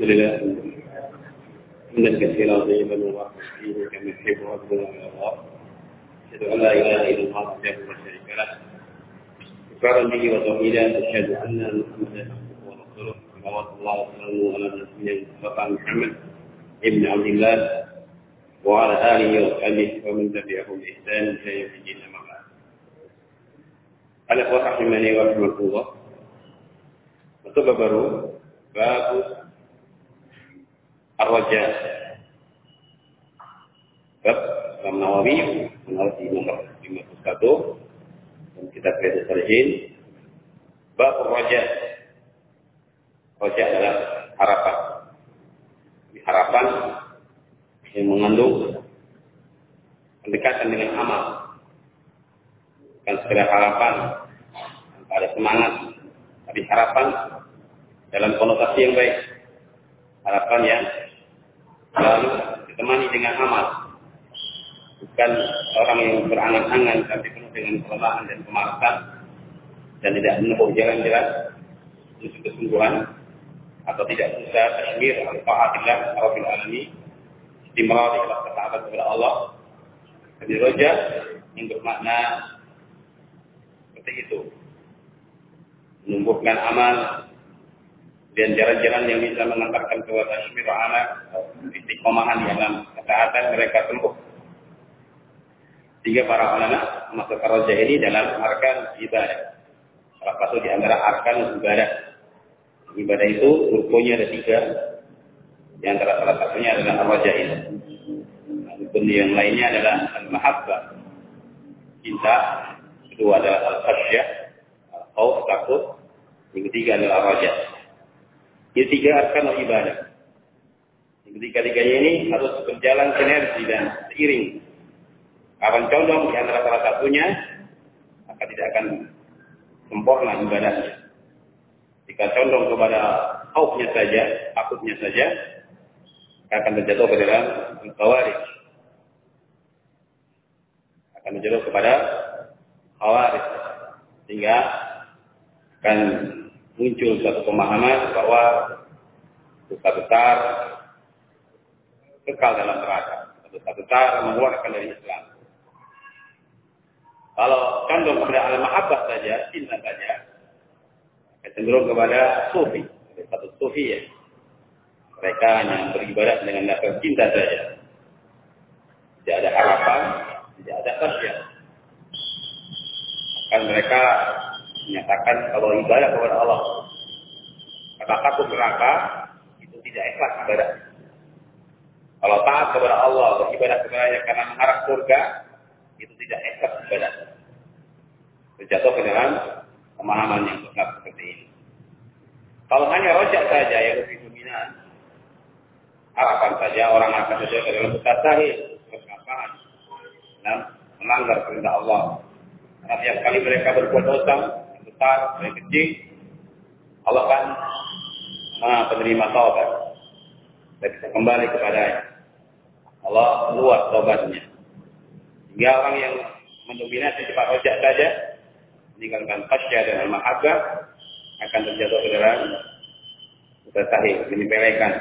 الحمد لله. كثيرا طيبا مباركا فيه كما يحب ربنا ويرضى. أشهد أن لا إله إلا الله وحده لا شريك له. إقرارا به وتوحيدا أشهد أن محمدا عبده ورسوله. صلوات الله وسلامه على نبينا محمد ابن عبد الله وعلى آله وصحبه ومن تبعهم بإحسان إلى يوم الدين. أما بعد. Rahimani wa rahmatullah. Untuk baru bab Ar-Raja. Bab Imam Nawawi menurut di nomor 51 dan kita Riyadus Salihin. Bab Ar-Raja. Raja adalah harapan. Harapan yang mengandung pendekatan dengan amal. Bukan sekedar harapan, ada semangat, tapi harapan dalam konotasi yang baik. Harapan yang selalu ditemani dengan amal. Bukan orang yang berangan-angan tapi penuh dengan kelemahan dan kemalasan dan tidak menempuh jalan-jalan menuju kesungguhan atau tidak berusaha tasmir al-fa'atillah rabbil alamin. Istimrar ikhlas ketaatan kepada Allah. Jadi roja yang bermakna seperti itu. Menumbuhkan amal dan jalan-jalan yang bisa mengantarkan kepada tasmir amal istiqomahan dalam ketaatan mereka tempuh sehingga para ulama masuk roja ini dalam arkan ibadah salah satu di antara arkan ibadah ibadah itu rukunnya ada tiga di antara salah satunya adalah ar-raja ini. Rukun yang lainnya adalah al-mahabbah. Cinta. Kedua adalah al-khasyah. Al-khawf, takut. Yang ketiga adalah ar-raja. Ini tiga ibadah. Yang ketiga-tiganya ini harus berjalan sinergi dan seiring. Kapan condong di antara salah satunya, maka tidak akan sempurna ibadahnya. Jika condong kepada khaufnya saja, takutnya saja, akan terjatuh ke dalam khawarij. Akan terjatuh kepada khawarij. Sehingga akan muncul satu pemahaman bahwa dosa besar kekal dalam neraka. Dosa besar mengeluarkan dari Islam. Kalau condong kepada al-mahabbah saja, cinta saja, cenderung kepada sufi, satu sufi ya. Mereka hanya beribadah dengan dasar cinta saja. Tidak ada harapan, tidak ada khasyat. Kan mereka menyatakan kalau ibadah kepada Allah karena takut neraka itu tidak ikhlas ibadah. Kalau taat kepada Allah, beribadah kepada karena mengharap surga, itu tidak ikhlas ibadah. Terjatuh ke dalam pemahaman yang sesat seperti ini. Kalau hanya rojak saja yang lebih dominan, harapan saja orang akan saja ke dalam besar sahih, dan melanggar perintah Allah. Karena tiap kali mereka berbuat dosa besar, yang kecil, Allah kan maha penerima taubat dan bisa kembali kepadanya. Allah luas taubatnya. Hingga orang yang mendominasi sifat rojak saja, meninggalkan khasyah dan al-mahabbah akan terjatuh ke dalam mutatahi, menyepelekan.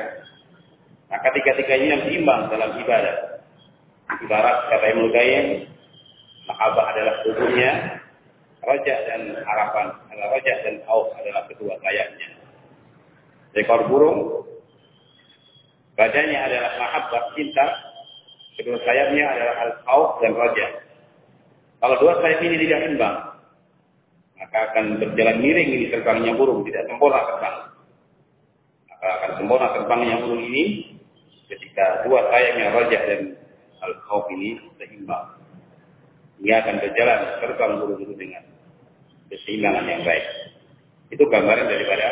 Maka tiga-tiganya yang seimbang dalam ibadah. Ibarat kata Ibnu Qayyim, mahabbah adalah tubuhnya, raja dan harapan, adalah raja dan khauf adalah kedua sayapnya. Ekor burung, badannya adalah mahabbah, cinta, kedua sayapnya adalah al-khauf dan raja. Kalau dua sayap ini tidak imbang, maka akan berjalan miring ini terbangnya burung, tidak sempurna terbang. Maka akan sempurna terbangnya burung ini ketika dua sayapnya rajah dan al-khawf ini seimbang. Ia akan berjalan terbang burung itu dengan keseimbangan yang baik. Itu gambaran daripada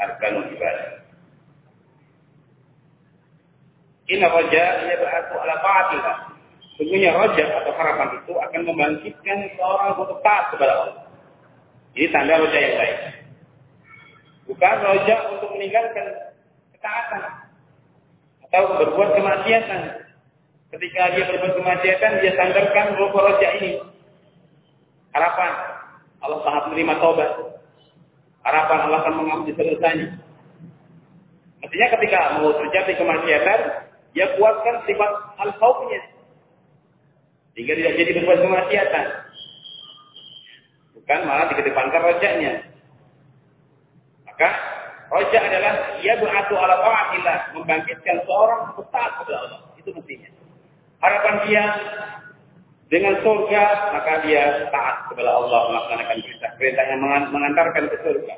arkanul ibadah. Inna raja ia berarti ala fa'atillah. Sungguhnya raja atau harapan itu akan membangkitkan seorang untuk taat kepada Allah. Ini tanda roja yang baik. Bukan roja untuk meninggalkan ketaatan. Atau berbuat kemaksiatan. Ketika dia berbuat kemaksiatan, dia sandarkan roja ini. Harapan. Allah sangat menerima taubat. Harapan Allah akan mengampuni dosanya. Mestinya ketika mau terjadi kemaksiatan, dia kuatkan sifat al-khawfnya. Sehingga tidak jadi berbuat kemaksiatan. Bukan malah dikedepankan rojaknya. Maka rojak adalah ia beratu ala ta'atillah. Membangkitkan seorang taat kepada Allah. Itu mestinya. Harapan dia dengan surga, maka dia taat kepada Allah melaksanakan perintah-perintah yang mengantarkan ke surga.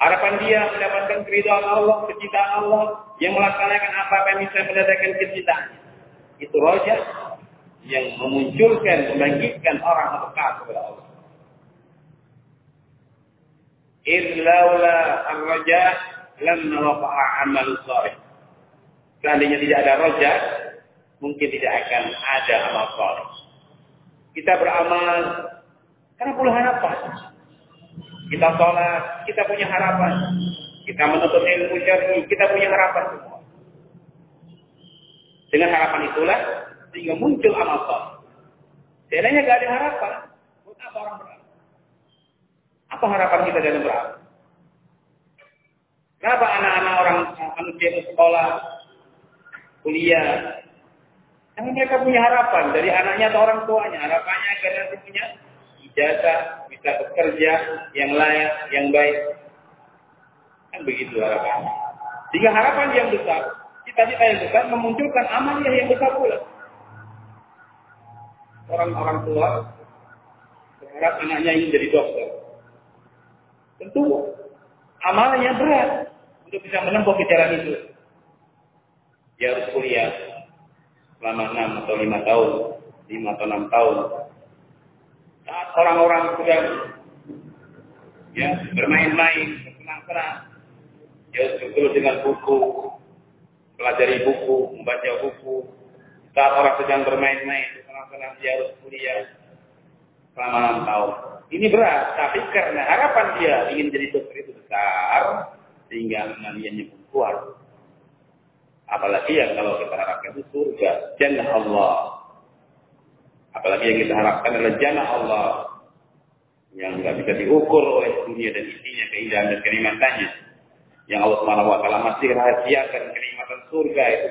Harapan dia mendapatkan keridhaan Allah, kecintaan Allah, yang melaksanakan apa-apa yang bisa mendatangkan kecintaannya. Itu roja yang memunculkan, membangkitkan orang untuk taat kepada Allah. Irlaula ar-raja lam nawafa'a amal salih. Seandainya tidak ada roja, mungkin tidak akan ada amal saleh. Kita beramal karena punya harapan. Kita sholat, kita punya harapan. Kita menuntut ilmu syar'i, kita punya harapan semua. Dengan harapan itulah sehingga muncul amal saleh. Seandainya gak ada harapan, buat apa orang beramal? Apa harapan kita dalam beramal? Kenapa anak-anak orang manusia sekolah, kuliah, karena mereka punya harapan dari anaknya atau orang tuanya. Harapannya agar nanti punya ijazah, bisa bekerja yang layak, yang baik. Kan begitu harapannya. Sehingga harapan yang besar, cita-cita yang besar memunculkan amalnya yang besar pula. Orang-orang tua berharap anaknya ingin jadi dokter. Tentu amalnya berat untuk bisa menempuh ke jalan itu. Dia harus kuliah, selama enam atau lima tahun, lima atau enam tahun. Saat orang-orang sudah ya bermain-main, bersenang-senang, ya betul dengan buku, pelajari buku, membaca buku. Saat orang sedang bermain-main, bersenang-senang, dia harus kuliah selama enam tahun. Ini berat, tapi karena harapan dia ingin jadi dokter itu besar, sehingga amaliannya pun kuat. Apalagi yang kalau kita harapkan itu surga, jannah Allah. Apalagi yang kita harapkan adalah jannah Allah. Yang nggak bisa diukur oleh dunia dan isinya, keindahan dan kenikmatannya. Yang Allah Subhanahu wa taala masih rahasiakan kenikmatan surga itu.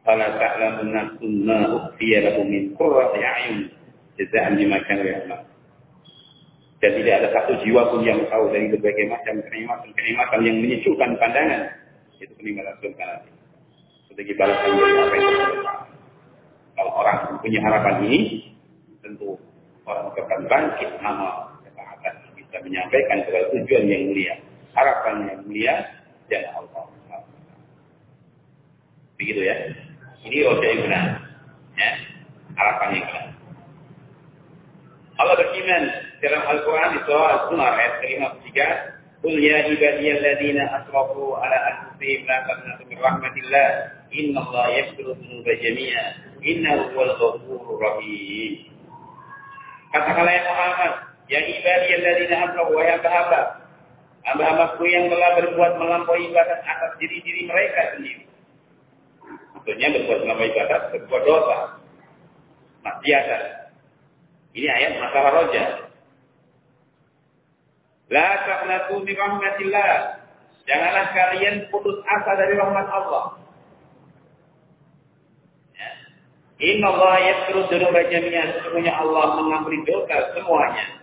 Fala ta'lamu nafsun ma ukhfiya lahum min qurrati a'yun jazaa'an bima kanu ya'malun. Dan tidak ada satu jiwa pun yang tahu dari berbagai macam kenikmatan-kenikmatan yang menyejukkan pandangan itu peninggalan surga nanti. Sebagai balasan dari apa yang Kalau orang punya harapan ini, tentu orang akan bangkit nama ketaatan bisa menyampaikan kepada tujuan yang mulia. Harapan yang mulia dan Allah. Begitu ya. Ini roda yang benar. Ya. Harapan yang benar. Allah berfirman dalam Al-Quran di surah Al-Zumar ayat 53 قل يا عبادي الذين أسرفوا على أنفسهم لا تقنطوا من رحمة الله إن الله يغفر الذنوب جميعا إنه هو الغفور الرحيم Katakanlah ya Muhammad, ya ibadi alladzina asrafu wa hamba hamba-hambaku yang telah berbuat melampaui batas atas diri-diri mereka sendiri. Maksudnya berbuat melampaui batas, berbuat dosa, maksiatan. Ini ayat masalah roja. La taqnatu min rahmatillah. Janganlah kalian putus asa dari rahmat Allah. Ya. Inna Allah yaghfiru dzunuba jami'an. Sesungguhnya Allah mengampuni dosa semuanya.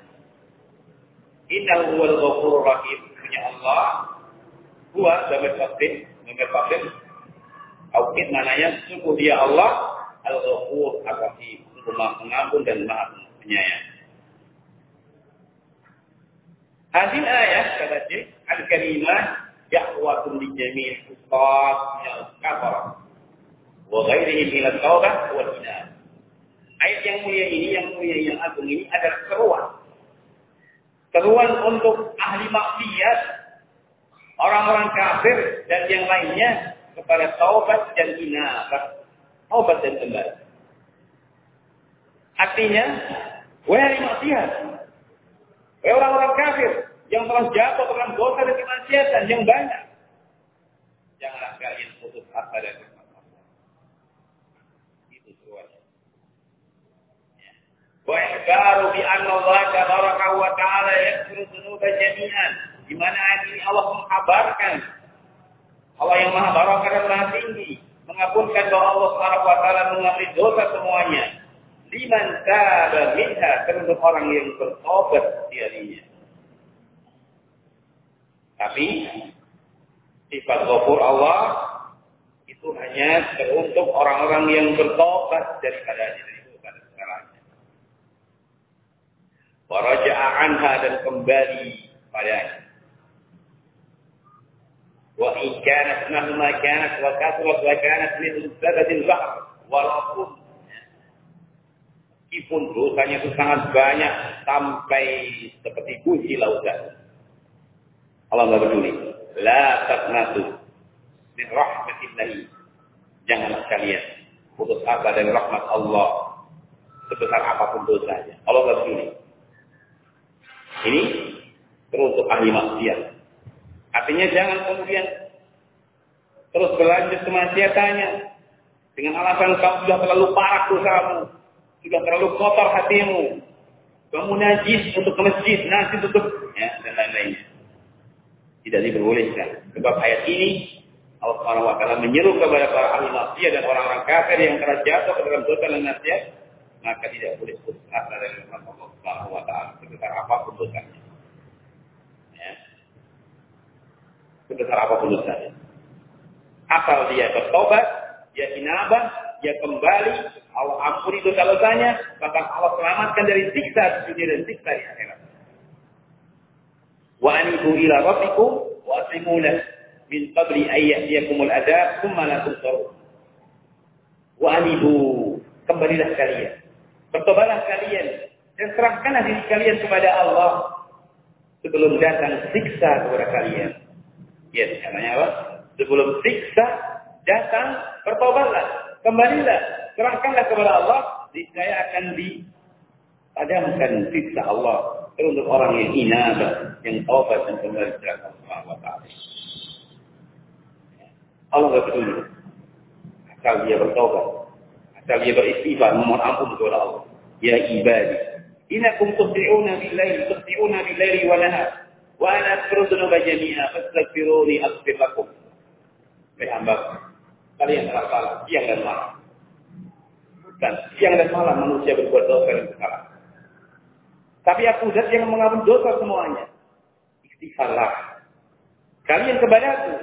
Inna huwal ghafurur rahim. Sesungguhnya Allah huwa dapat fakir, dapat fakir. Aukid mananya sungguh dia Allah al-ghafur ar-rahim. Sungguh maha pengampun dan maha penyayang. Hadil ayat kata Syekh al-kalimah da'watun li jami'il kufar min al-kafar wa ghairihim ila taubah wal inab. Ayat yang mulia ini, yang mulia yang agung ini adalah seruan. Seruan untuk ahli maksiat, orang-orang kafir dan yang lainnya kepada taubat dan inabah. Taubat dan kembali. Artinya, wahai maksiat, wahai orang-orang kafir, yang telah jatuh dalam dosa dan kemaksiatan yang banyak. Janganlah kalian putus asa dari rahmat Allah. Itu seruannya. Ya. Wa ihbaru bi anna Allah tabaraka wa ta'ala yaghfiru dzunuba jami'an Di mana ini Allah mengkabarkan Allah yang Maha Barokah dan Maha Tinggi mengapunkan bahwa Allah Subhanahu wa taala mengampuni dosa semuanya liman taba minha terhadap orang yang bertobat darinya. Tapi sifat ghafur Allah itu hanya teruntuk orang-orang yang bertobat daripadanya dari kepada segalanya. Waraja'a anha dan kembali padanya. Wa in kanat mahma wa kasrat wa kanat min sababil bahr wa rasul meskipun dosanya itu sangat banyak sampai seperti buji lautan. Allah nggak peduli. La taqnatu min rahmatillahi. Janganlah kalian putus asa dari rahmat Allah sebesar apa pun dosanya. Allah nggak peduli. Ini teruntuk ahli maksiat. Artinya jangan kemudian terus berlanjut kemaksiatannya dengan alasan kamu sudah terlalu parah dosamu, sudah terlalu kotor hatimu, kamu najis untuk ke masjid, najis untuk ya, dan lain-lainnya. Tidak diperbolehkan. Sebab ayat ini Allah Subhanahu wa taala menyeru kepada para ahli maksiat dan orang-orang kafir yang telah jatuh ke dalam dosa dan maksiat, maka tidak boleh putus asa dari Allah Subhanahu wa taala sebesar apa pun dosanya. sebesar apa pun dosanya. Asal dia bertobat, dia inabah, dia kembali, Allah ampuni dosa-dosanya, bahkan Allah selamatkan dari siksa di dunia dan siksa di akhirat. Wa anibu ila rabbikum wa aslimu min qabli ayyatiyakumul adab thumma la tusarun. Wa anibu, kembalilah kalian. Bertobatlah kalian dan serahkanlah diri kalian kepada Allah sebelum datang siksa kepada kalian. Ya, katanya apa? Sebelum siksa datang, bertobatlah, kembalilah, serahkanlah kepada Allah, saya akan dipadamkan siksa Allah untuk orang yang inabah, yang taubat dan kembali kepada Allah Subhanahu Allah tidak peduli. Asal dia bertobat, asal dia beristighfar, memohon ampun kepada Allah. Ya ibadi, inakum tusri'una bil-lail, tusri'una bil-laili wa nahar. Wa ana aghfiru dzunuba jami'a fastaghfiruni aghfir lakum. Wahai hamba, kalian telah salah siang dan malam. Bukan siang dan malam manusia berbuat dosa dan kesalahan. Tapi aku zat yang mengampuni dosa semuanya. Istighfarlah. Kalian kepada aku.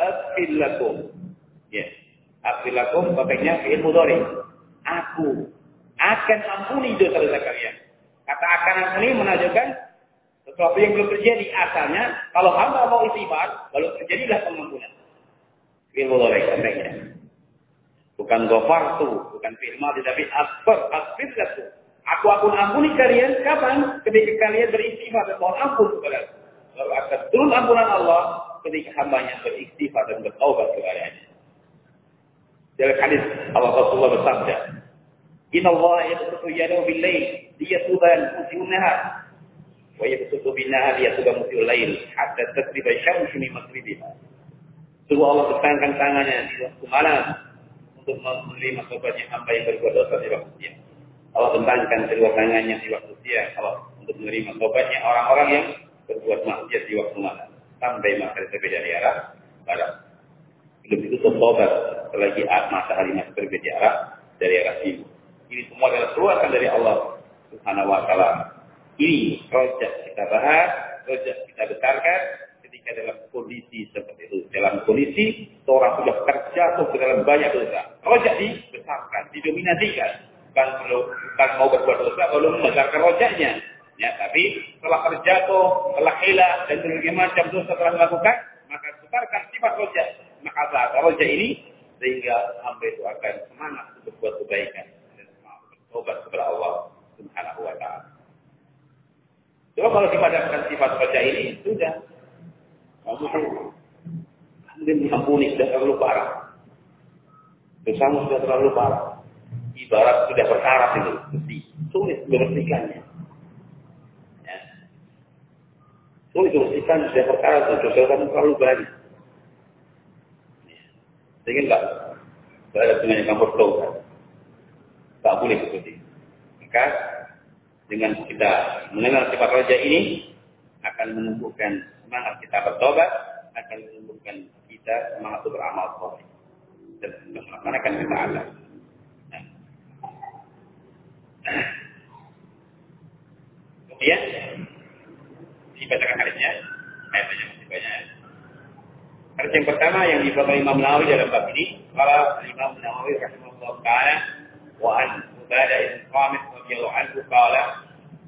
Aghfir lakum. Ya. Aghfir lakum bapaknya fi'il mudhari. Aku akan ampuni dosa-dosa kalian. Kata akan ampuni menunjukkan sesuatu yang belum terjadi. Asalnya, kalau hamba mau istighfar, lalu terjadilah pengampunan. Ilmu lorek konteksnya. Bukan gofar tuh, bukan firma, tapi asfer, asfir satu. Aku akan ampuni kalian kapan? Ketika kalian beristighfar dan mohon ampun kepada aku. Lalu akan turun ampunan Allah ketika hambanya beristighfar dan bertaubat kepadanya. Dalam hadis Allah Rasulullah bersabda, Inna Allah yabsutu yadahu bil-lail liyatuba al-musi'un nahar wa yabsutu bin-nahar yatuba mutil lail hatta tasriba syamsu min maghribiha. Sungguh Allah bertangkan tangannya di waktu malam untuk menerima tobatnya hamba yang berbuat dosa di waktu siang. Allah bentangkan kedua tangannya di waktu siang Allah untuk menerima tobatnya orang-orang yang berbuat maksiat di waktu malam sampai maghrib terbit dari arah barat. Belum itu tobat selagi matahari masih terbit di arah dari arah timur. Ini semua adalah keluarkan dari Allah Subhanahu wa taala ini rojak kita bahas, rojak kita besarkan ketika dalam kondisi seperti itu. Dalam kondisi seorang sudah terjatuh ke dalam banyak dosa. Rojak dibesarkan, didominasikan. Bukan, bukan mau berbuat dosa, belum membesarkan rojaknya. Ya, tapi setelah terjatuh, telah hilang, dan berbagai macam dosa telah dilakukan, maka besarkan sifat rojak. Maka saat rojak ini, sehingga hamba itu akan semangat untuk berbuat kebaikan. Dan semangat bertobat kepada Allah subhanahu wa ta'ala. Coba kalau dipadamkan sifat baca ini, sudah. Kamu kemudian diampuni, sudah terlalu parah. Dosamu sudah terlalu parah. Ibarat sudah berkarat itu, mesti sulit membersihkannya. Ya. Sulit membersihkan sudah berkarat, dosa kamu terlalu banyak. Ya. Sehingga enggak, enggak ada gunanya kamu bertobat. Tak boleh seperti itu. Maka dengan kita mengenal sifat raja ini, akan menumbuhkan semangat kita bertobat, akan menumbuhkan kita semangat untuk beramal soleh dan melaksanakan ketaatan. Nah. Kemudian dibacakan hadisnya, ayatnya masih banyak. Hadis yang pertama yang dibawa Imam Nawawi dalam bab ini, kalau Imam Nawawi rahimahullah taala wa an Ubadah bin Qamit radhiyallahu anhu qala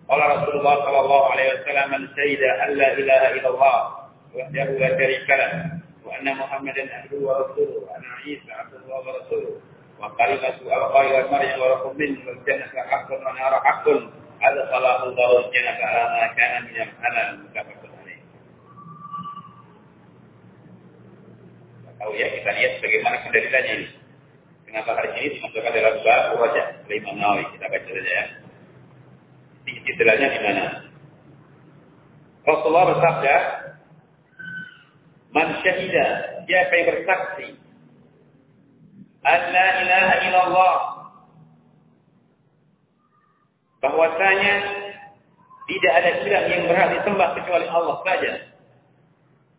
qala Rasulullah sallallahu alaihi wasallam man syahida an la ilaha illallah wahdahu la syarika lah wa anna Muhammadan abduhu wa rasuluhu anna Isa abduhu wa rasuluhu wa kalimatu alqai wa maryam wa rabbun min wal jannatu haqqun wa nara haqqun adkhalahu Allahu al-jannata ala ma kana min al-halal mutafaqun tahu ya kita lihat bagaimana pendalilannya ini. Kenapa hari ini dimasukkan dalam bab wajah oleh Imam Nawawi. Kita baca saja ya. Istilahnya di mana? Rasulullah bersabda, Man syahida, siapa yang bersaksi, An la ilaha illallah, bahwasanya tidak ada ilah yang berhak disembah kecuali Allah saja.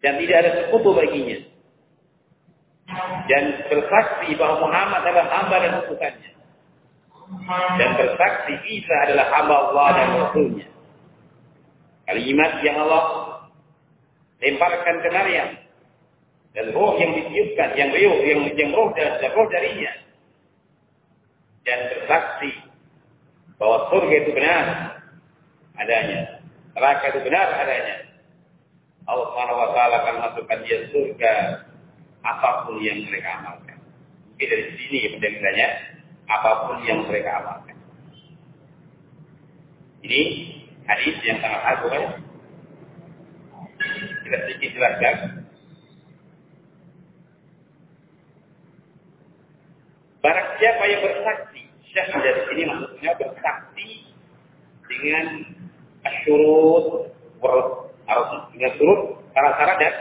Dan tidak ada sekutu baginya. Dan bersaksi bahwa Muhammad adalah hamba dan utusannya dan bersaksi Isa adalah hamba Allah dan Rasulnya. Kalimat yang Allah lemparkan ke Maryam. Dan roh yang ditiupkan yang roh yang yang roh dan roh darinya. Dan bersaksi bahwa surga itu benar adanya. Neraka itu benar adanya. Allah Subhanahu wa taala akan masukkan dia surga apa pun yang mereka amalkan. Mungkin dari sini pendalilannya apa pun yang mereka amalkan. Ini hadis yang sangat agung ya. Kita sedikit jelaskan. Barang siapa yang bersaksi, syahid dari sini maksudnya bersaksi dengan asyurut, dengan surut, syarat-syarat dan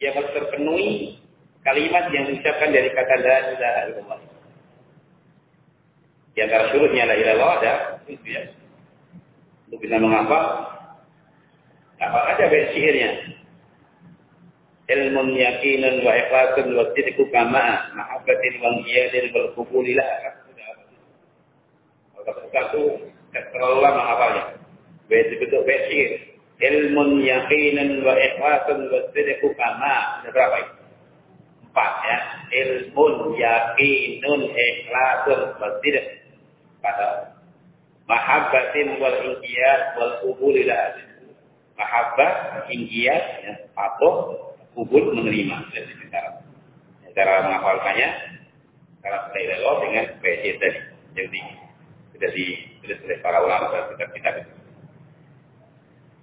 yang terpenuhi kalimat yang diucapkan dari kata la ilaha illallah. Di antara syurutnya la ilaha illallah ada itu ya. Untuk bisa menghafal apa ada bait sihirnya. Ilmun yakinun wa ikhlasun wa kama mahabbatin wa iyadin wal qubuli lah. Kalau satu terlalu lama menghafalnya. Bait bentuk bait sihir ilmun yakinan wa ikhlasun wa sidqu kama. Ada berapa itu? Empat ya. Ilmun yakinun ikhlasun wa sidq. Pada mahabbatin wal ingkiyat wal kubul ila Mahabbah, ya, patuh, kubul menerima. Jadi cara, cara menghafalkannya, cara Allah dengan PC tadi. Jadi sudah ditulis oleh para ulama dalam kitab-kitab itu.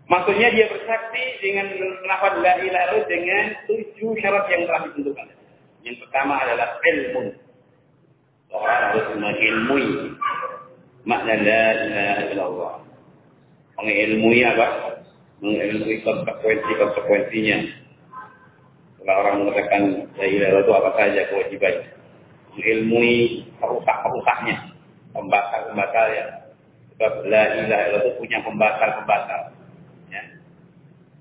Maksudnya dia bersaksi dengan lafaz la ilaha dengan tujuh syarat yang telah ditentukan. Yang pertama adalah ilmu. Orang harus mengilmui makna la ilaha illallah. Mengilmui apa? Mengilmui konsekuensi-konsekuensinya. Kalau orang mengatakan la ilaha itu apa saja kewajibannya. Mengilmui perusak-perusaknya. Pembatal-pembatalnya. Sebab la ilaha illallah itu punya pembatal-pembatal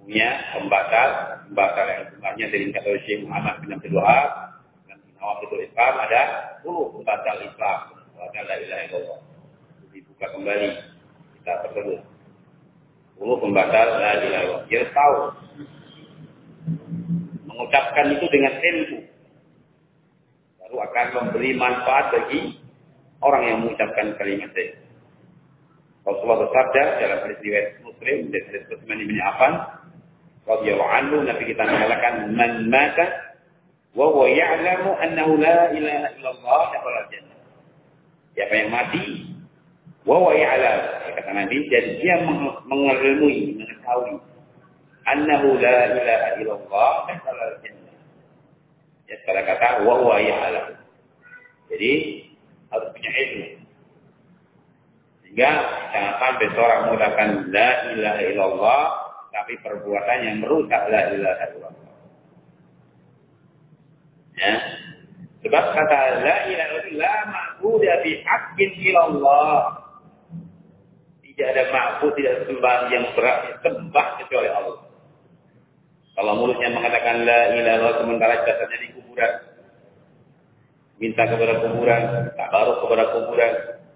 punya pembatal, pembatal yang sebenarnya dari kata Syekh Muhammad bin Abdul Wahab dan Nawawitul Islam ada 10 pembatal Islam, pembatal la ilaha illallah. Dibuka kembali kita tersebut. 10 pembatal la ilaha illallah. Dia tahu mengucapkan itu dengan ilmu baru akan memberi manfaat bagi orang yang mengucapkan kalimat itu. Rasulullah bersabda dalam hadis riwayat Muslim dari hadis Utsman bin Affan radhiyallahu anhu Nabi kita mengatakan man mata wa huwa ya'lamu annahu la ilaha illallah dakhala jannah. Siapa yang mati wa huwa ya'lam kata Nabi dan dia mengilmui mengetahui annahu la ilaha illallah dakhala jannah. Ya sekarang kata wa huwa ya'lam. Jadi harus punya ilmu. Sehingga jangan sampai seorang menggunakan la ilaha illallah tapi perbuatannya merusak la ilaha illallah. Ya. Sebab kata la ilaha illallah la ma'budu bi haqqin illallah. Tidak ada ma'bud, tidak sembah yang berat sembah kecuali Allah. Kalau mulutnya mengatakan la ilaha sementara jasadnya di kuburan. Minta kepada kuburan, baru kepada kuburan,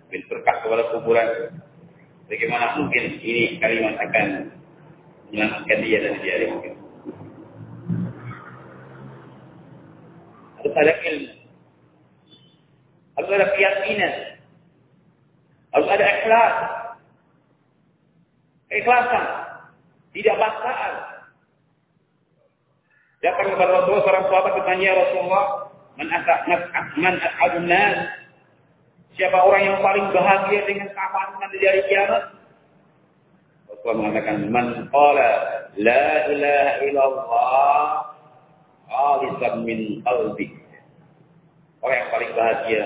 berkah kepada kuburan. Bagaimana mungkin ini kalimat akan menyelamatkan dia dan dia mungkin. Harus ada ilmu. Harus ada keyakinan. Harus ada ikhlas. Keikhlasan. Tidak paksaan. Datang kepada Rasulullah seorang sahabat bertanya ya Rasulullah, man man as'adun? Siapa orang yang paling bahagia dengan keamanan di hari kiamat? Rasulullah mengatakan, man qala la ilaha illallah khalisan min qalbi. Orang yang paling bahagia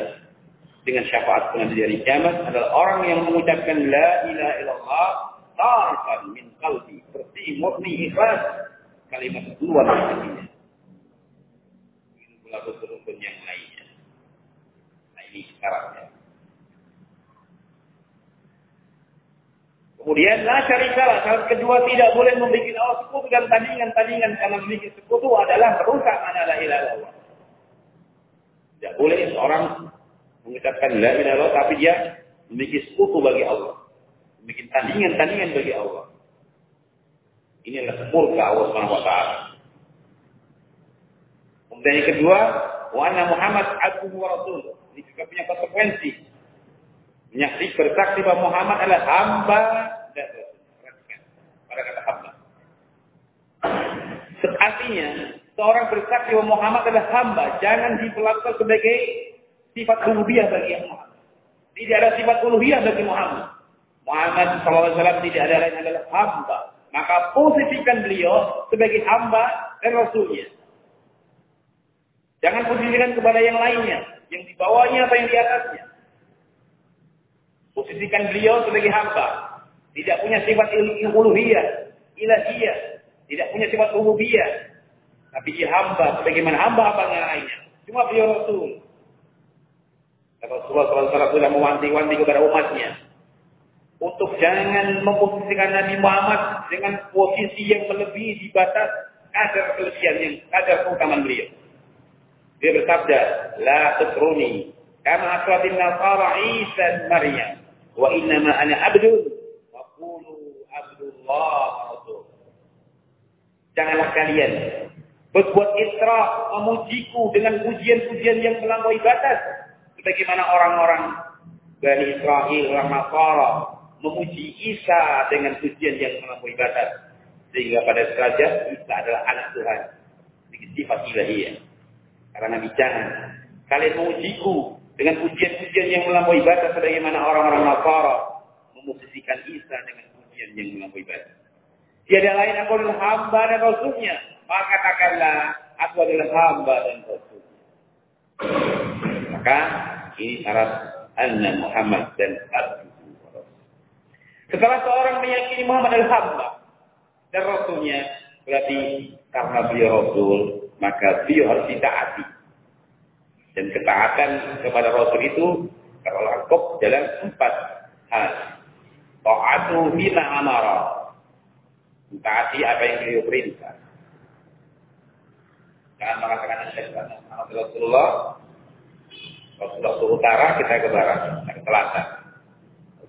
dengan syafaat di hari kiamat adalah orang yang mengucapkan la ilaha illallah khalisan min qalbi, bersih murni ikhlas kalimat keluar dari hatinya. Ini rukun yang lainnya. Nah ini syaratnya. Kemudian la syarikalah. Syarat kedua tidak boleh membuat Allah sekutu dan tandingan-tandingan karena memiliki sekutu adalah merusak mana la ilaha. Tidak boleh seorang mengucapkan la ilaha illallah tapi dia memiliki sekutu bagi Allah. Memiliki tandingan-tandingan bagi Allah. Ini adalah murka Allah Subhanahu wa taala. Kemudian yang kedua, wa anna Muhammad abduhu wa rasul. Ini juga punya konsekuensi. Menyaksikan bersaksi bahwa Muhammad adalah hamba dan rasul. Pada kata hamba. Artinya, seorang bersaksi bahwa Muhammad adalah hamba, jangan diperlakukan sebagai sifat uluhiyah bagi Muhammad. Tidak ada sifat uluhiyah bagi Muhammad. Muhammad SAW tidak ada lain adalah hamba. Maka posisikan beliau sebagai hamba dan rasulnya. Jangan posisikan kepada yang lainnya. Yang di bawahnya atau yang di atasnya. Posisikan beliau sebagai hamba. Tidak punya sifat uluhiyah. Ilahiyah. Tidak punya sifat uluhiyah. Tapi dia hamba. Sebagaimana hamba-hamba yang lainnya. Cuma beliau rasul. Rasulullah SAW sudah mewanti-wanti kepada umatnya untuk jangan memposisikan Nabi Muhammad dengan posisi yang melebihi di batas kadar kelebihan yang kadar keutamaan beliau. Dia bersabda, "La tutruni kama asratin nasara Isa Maryam, wa innama ana abdun wa qulu abdullah rasul." Janganlah kalian berbuat isra memujiku dengan pujian-pujian yang melampaui batas sebagaimana orang-orang Bani Israel, orang Nasara memuji Isa dengan pujian yang melampaui batas. Sehingga pada derajat Isa adalah anak Tuhan. Dengan sifat ilahiyah. Karena jangan. Kalian memujiku dengan pujian-pujian yang melampaui batas. Sebagaimana orang-orang Nasara memposisikan Isa dengan pujian yang melampaui batas. Tiada lain aku hamba dan rasulnya. Maka katakanlah aku adalah hamba dan rasulnya. Maka ini syarat anna Muhammad dan Abdu setelah seorang meyakini Muhammad adalah hamba dan Rasulnya, berarti karena beliau Rasul, maka beliau harus ditaati. Dan ketaatan kepada Rasul itu terlengkap dalam empat hal. Ta'atu bima amara. Taati apa yang beliau perintah. Jangan mengatakan syaitan. Rasulullah, Rasulullah ke utara, kita ke barat, kita ke selatan.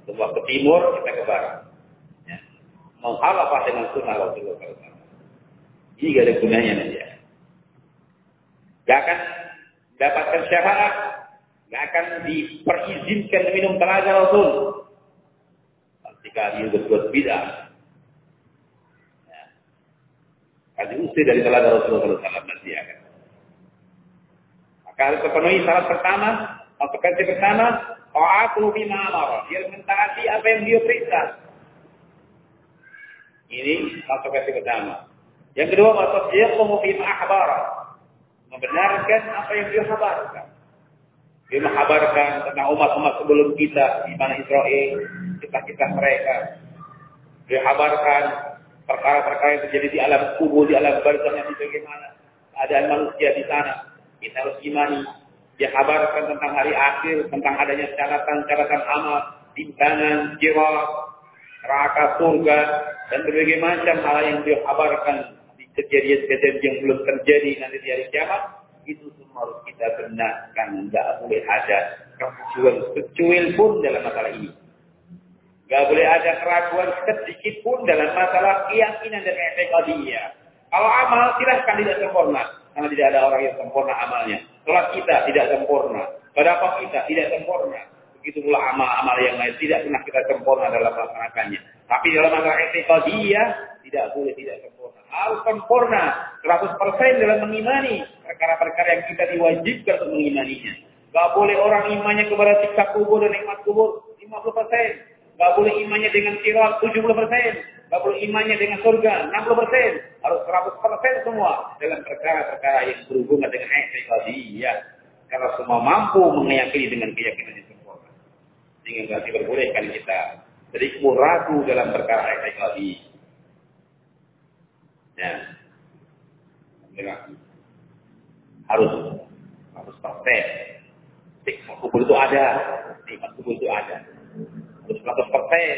Sebuah ke timur, kita ke barat. Ya. Menghalafah dengan sunnah Rasulullah SAW. Ini gak ada gunanya nanti. Gak akan dapatkan syafaat. Gak akan diperizinkan minum tenaga Rasul. Ketika dia berbuat bid'ah. Ya. Diusir dari telaga Rasulullah SAW harus terpenuhi syarat pertama, konsekuensi pertama, Ta'atuhu bima amara. Dia mentaati apa yang dia perintah. Ini konsekuensi pertama. Yang kedua, watasdiquhu bima akhbara. Membenarkan apa yang dia kabarkan. Dia menghabarkan tentang umat-umat sebelum kita di mana Israel, kisah-kisah mereka. Dia kabarkan perkara-perkara yang terjadi di alam kubur, di alam barzah yang bagaimana. Keadaan manusia di sana. Kita harus imani dia kabarkan tentang hari akhir, tentang adanya catatan-catatan amal, timbangan, jiwa, neraka, surga, dan berbagai macam hal yang beliau kabarkan di kejadian-kejadian yang belum terjadi nanti di hari kiamat, itu semua harus kita benarkan. Tidak boleh ada keraguan secuil pun dalam masalah ini. Tidak boleh ada keraguan sedikit pun dalam masalah keyakinan dan etikadiyah. Kalau amal silahkan tidak sempurna. Karena tidak ada orang yang sempurna amalnya. Sholat kita tidak sempurna. Berapa kita tidak sempurna. Begitu pula amal-amal yang lain tidak pernah kita sempurna dalam melaksanakannya. Tapi dalam masalah etikadiyah tidak boleh tidak sempurna. Harus sempurna 100% dalam mengimani perkara-perkara yang kita diwajibkan untuk mengimaninya. Gak boleh orang imannya kepada siksa kubur dan nikmat kubur 50%. Gak boleh imannya dengan sirat 70%. Gak boleh imannya dengan surga 60%. Harus 100% semua dalam perkara-perkara yang berhubungan dengan etikadiyah. Karena semua mampu meyakini dengan keyakinan yang sempurna. Sehingga nggak diperbolehkan kita sedikit ragu dalam perkara etikadiyah. Ya. Harus harus persen. Siksa kubur itu ada, nikmat kubur itu ada. Harus 100 persen.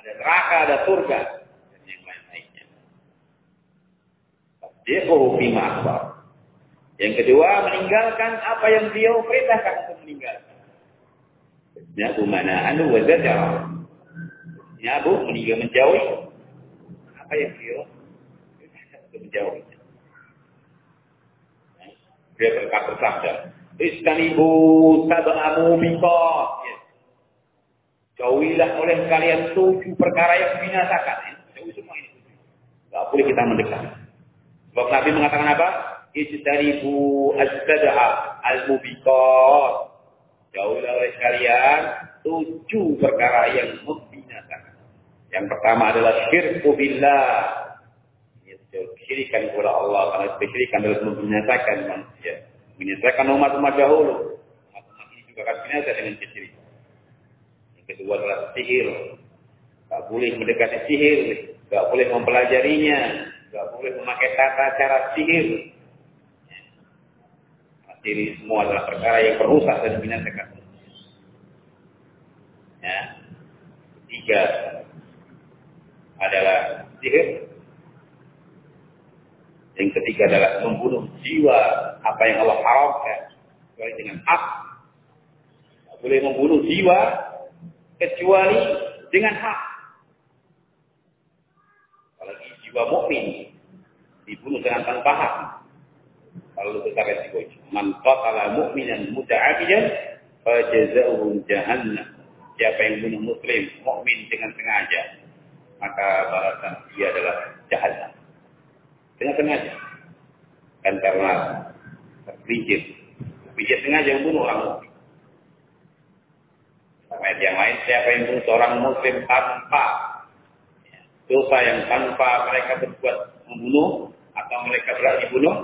Ada neraka, ada surga, dan yang lain-lainnya. Tasdiquhu bima. Yang kedua, meninggalkan apa yang beliau perintahkan untuk meninggalkan. Anu wa zajara. Nyabu meninggal menjauhi apa yang beliau untuk menjauhinya. Dia berkata bersabda, Istanibu sab'amu. Ya. Jauhilah oleh kalian tujuh perkara yang membinasakan. Ya. Jauhi semua ini. Tidak boleh kita mendekat. Sebab Nabi mengatakan apa? Istanibu as-sad'a al-mubikot. Jauhilah oleh kalian tujuh perkara yang membinasakan. Yang pertama adalah syirku billah. Kesyirikan kepada Allah karena kesyirikan adalah membinasakan manusia. Membinasakan umat-umat dahulu. Umat-umat ini juga akan binasa dengan kesyirikan yang kedua adalah sihir. Tak boleh mendekati sihir. Tak boleh mempelajarinya tak boleh memakai tata cara sihir. Sihir semua adalah perkara yang merusak dan membinasakan ya. Ketiga adalah sihir. Yang ketiga adalah membunuh jiwa apa yang Allah haramkan. Kecuali dengan hak. Tidak boleh membunuh jiwa kecuali dengan hak. Jiwa mukmin dibunuh dengan tanpa hak. Kalau kita resiko Man qatala mu'minan muta'abidan fajazauhu jahannam. Siapa yang bunuh muslim mukmin dengan sengaja maka balasan dia adalah jahannam dengan sengaja. Dan karena terpijit. Terpijit sengaja membunuh orang muslim. Ayat yang lain, siapa yang membunuh seorang muslim tanpa dosa yang tanpa mereka berbuat membunuh atau mereka berani dibunuh,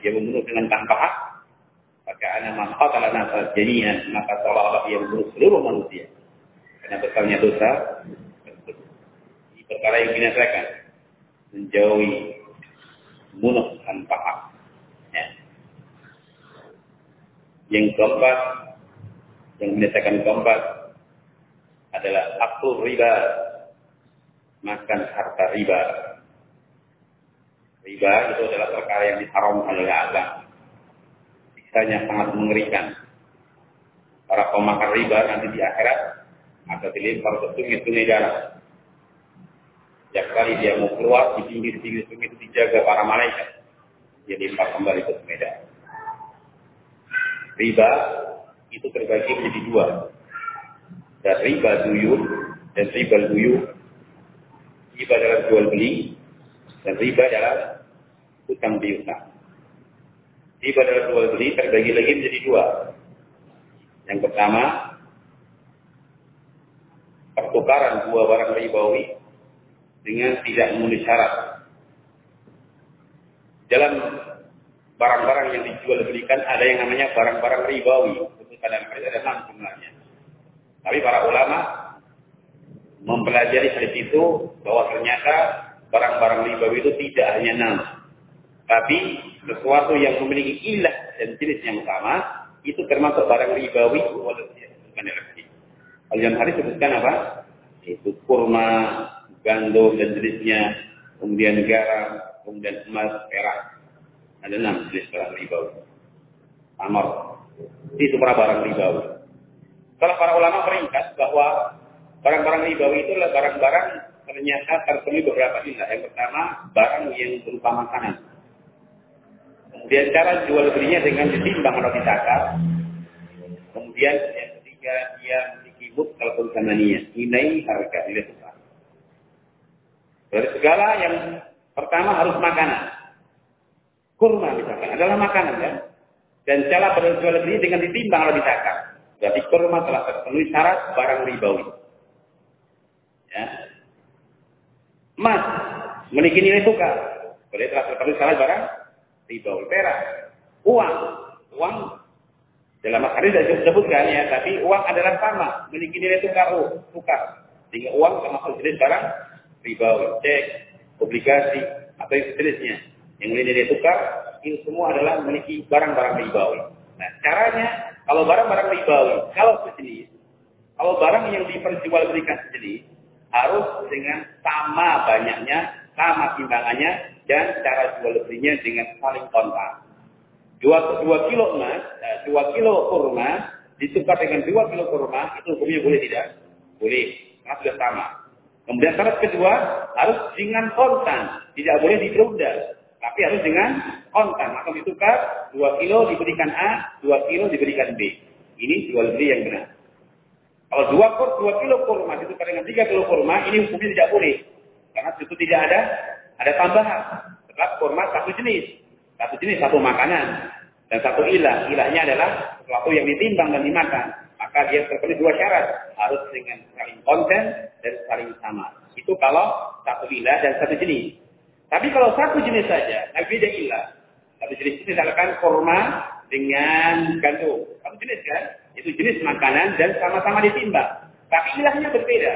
dia membunuh dengan tanpa hak, maka anak maqatala nasa jadinya, maka seolah-olah dia membunuh seluruh manusia. Karena besarnya dosa, ini perkara yang binasakan. Menjauhi bunuh tanpa hak. Ya. Yang keempat, yang menyatakan keempat adalah akul riba, makan harta riba. Riba itu adalah perkara yang diharamkan oleh Allah. Sisanya sangat mengerikan. Para pemakan riba nanti di akhirat akan dilempar ke sungai-sungai darah setiap kali dia mau keluar di pinggir-pinggir sungai itu dijaga para malaikat. Dia limpah kembali ke Medan. Riba itu terbagi menjadi dua. Dan riba duyur dan riba duyur. Riba adalah jual beli dan riba adalah utang piutang. Riba adalah jual beli terbagi lagi menjadi dua. Yang pertama, pertukaran dua barang ribawi dengan tidak memenuhi syarat. Dalam barang-barang yang dijual belikan ada yang namanya barang-barang ribawi. Itu kadang kadang ada enam jumlahnya. Tapi para ulama mempelajari hal itu bahwa ternyata barang-barang ribawi itu tidak hanya enam. Tapi sesuatu yang memiliki ilah dan jenis yang sama itu termasuk barang ribawi walaupun bukan yang hari sebutkan apa? Itu kurma, gandum dan jenisnya, kemudian garam, kemudian emas, perak. Ada enam jenis barang ribawi. Amor. Itu para barang ribawi. Kalau para ulama meringkas bahwa barang-barang ribawi itu adalah barang-barang ternyata terpenuhi beberapa nilai. Yang pertama, barang yang berupa makanan. Kemudian cara jual belinya dengan ditimbang atau ditakar. Kemudian yang ketiga, dia memiliki muktal konsamania. Nilai harga, nilai tukar. Dari segala yang pertama harus makanan. Kurma misalkan adalah makanan kan. Dan cara berjual beli dengan ditimbang atau ditakar. Berarti kurma telah terpenuhi syarat barang ribawi. Ya. Emas memiliki nilai tukar. Berarti telah terpenuhi syarat barang ribawi. Perak, uang, uang dalam hadis tidak disebutkan ya, tapi uang adalah sama, memiliki nilai tukar, oh, tukar. Sehingga uang termasuk jenis barang ribawi, cek, obligasi, atau yang sejenisnya. Yang nilai tukar, ini semua adalah memiliki barang-barang ribawi. Nah, caranya, kalau barang-barang ribawi, kalau sejenis, kalau barang yang diperjualbelikan sejenis, harus dengan sama banyaknya, sama timbangannya, dan cara jual belinya dengan saling kontak. Dua, dua kilo emas, nah, dua kilo kurma, ditukar dengan dua kilo kurma, itu hukumnya boleh tidak? Boleh, karena sudah sama. Kemudian syarat kedua, harus dengan kontan. Tidak boleh ditunda. Tapi harus dengan kontan. Maka ditukar, dua kilo diberikan A, dua kilo diberikan B. Ini jual beli yang benar. Kalau dua, dua kilo kurma ditukar dengan tiga kilo kurma, ini hukumnya tidak boleh. Karena itu tidak ada ada tambahan. Sebab kurma satu jenis. Satu jenis, satu makanan. Dan satu ilah. Ilahnya adalah sesuatu yang ditimbang dan dimakan. Maka dia terpenuhi dua syarat. Harus dengan saling konten dan saling sama. Itu kalau satu ilah dan satu jenis. Tapi kalau satu jenis saja, tapi beda ilah. Satu jenis itu misalkan kurma dengan gandum. Satu jenis kan? Itu jenis makanan dan sama-sama ditimbang. Tapi ilahnya berbeda.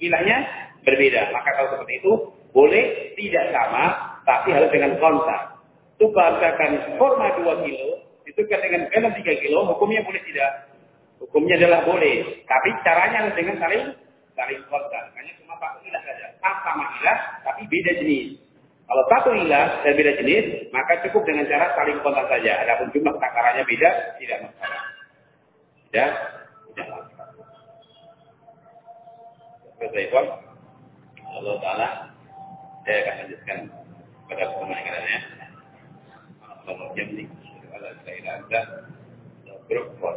Ilahnya berbeda. Maka kalau seperti itu, boleh tidak sama, tapi harus dengan kontak. Tukarkan kurma 2 kilo, ditukar dengan garam 3 kilo, hukumnya boleh tidak? Hukumnya adalah boleh. Tapi caranya harus dengan saling saling kontak. Hanya cuma satu ilah saja. Sama ilah, tapi beda jenis. Kalau satu ilah dan beda jenis, maka cukup dengan cara saling kontak saja. Adapun jumlah takarannya beda, tidak masalah. Ya. dan jalankan. Kebaikkan Allah Taala saya akan lanjutkan pada pertemuannya. Kalau jam ini, kalau saya ada berbuat.